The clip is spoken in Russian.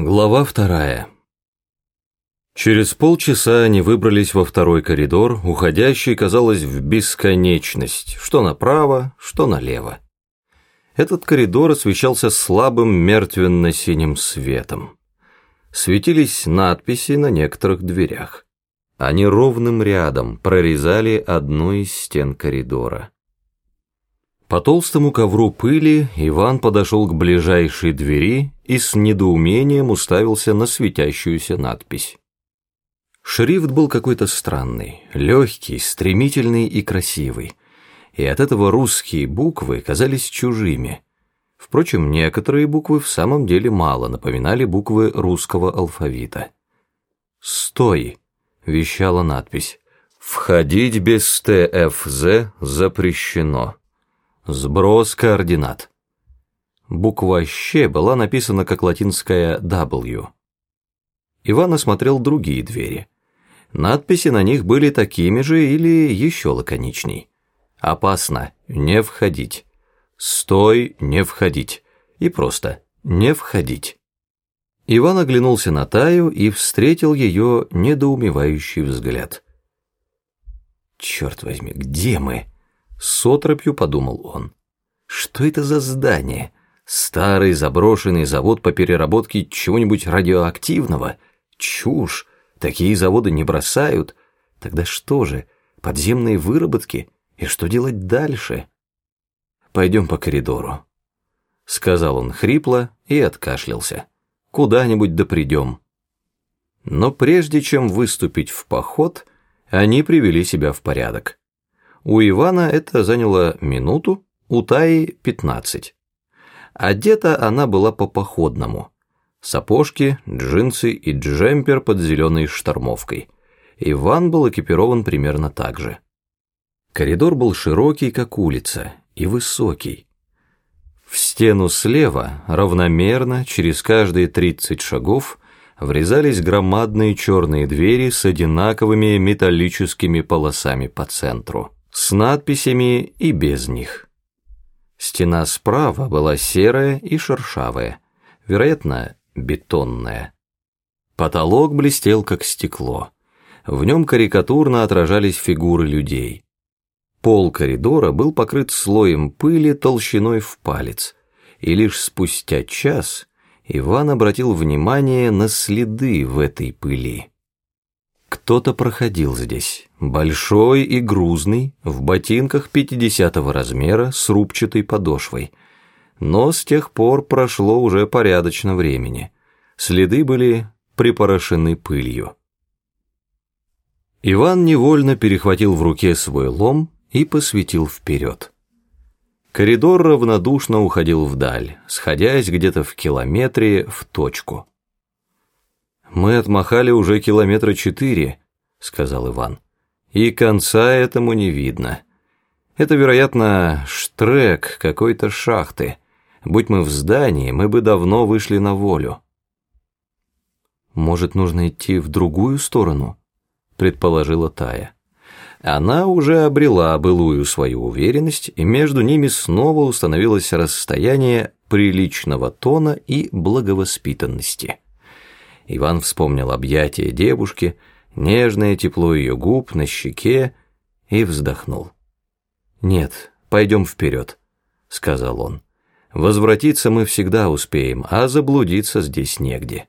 Глава вторая. Через полчаса они выбрались во второй коридор, уходящий, казалось, в бесконечность, что направо, что налево. Этот коридор освещался слабым мертвенно-синим светом. Светились надписи на некоторых дверях. Они ровным рядом прорезали одну из стен коридора. По толстому ковру пыли Иван подошел к ближайшей двери и с недоумением уставился на светящуюся надпись. Шрифт был какой-то странный, легкий, стремительный и красивый, и от этого русские буквы казались чужими. Впрочем, некоторые буквы в самом деле мало напоминали буквы русского алфавита. «Стой!» — вещала надпись. «Входить без ТФЗ запрещено». Сброс координат. Буква «щ» была написана как латинская «W». Иван осмотрел другие двери. Надписи на них были такими же или еще лаконичней. «Опасно, не входить». «Стой, не входить». И просто «не входить». Иван оглянулся на Таю и встретил ее недоумевающий взгляд. «Черт возьми, где мы?» С отропью подумал он. Что это за здание? Старый заброшенный завод по переработке чего-нибудь радиоактивного? Чушь! Такие заводы не бросают. Тогда что же, подземные выработки? И что делать дальше? Пойдем по коридору. Сказал он хрипло и откашлялся. Куда-нибудь да придем. Но прежде чем выступить в поход, они привели себя в порядок. У Ивана это заняло минуту, у Таи пятнадцать. Одета она была по-походному. Сапожки, джинсы и джемпер под зеленой штормовкой. Иван был экипирован примерно так же. Коридор был широкий, как улица, и высокий. В стену слева, равномерно, через каждые тридцать шагов, врезались громадные черные двери с одинаковыми металлическими полосами по центру с надписями и без них. Стена справа была серая и шершавая, вероятно, бетонная. Потолок блестел, как стекло. В нем карикатурно отражались фигуры людей. Пол коридора был покрыт слоем пыли толщиной в палец, и лишь спустя час Иван обратил внимание на следы в этой пыли. Кто-то проходил здесь, большой и грузный, в ботинках 50-го размера с рубчатой подошвой. Но с тех пор прошло уже порядочно времени. Следы были припорошены пылью. Иван невольно перехватил в руке свой лом и посветил вперед. Коридор равнодушно уходил вдаль, сходясь где-то в километре в точку. «Мы отмахали уже километра четыре», — сказал Иван. «И конца этому не видно. Это, вероятно, штрек какой-то шахты. Будь мы в здании, мы бы давно вышли на волю». «Может, нужно идти в другую сторону?» — предположила Тая. Она уже обрела былую свою уверенность, и между ними снова установилось расстояние приличного тона и благовоспитанности. Иван вспомнил объятия девушки, нежное тепло ее губ на щеке и вздохнул. «Нет, пойдем вперед», — сказал он. «Возвратиться мы всегда успеем, а заблудиться здесь негде».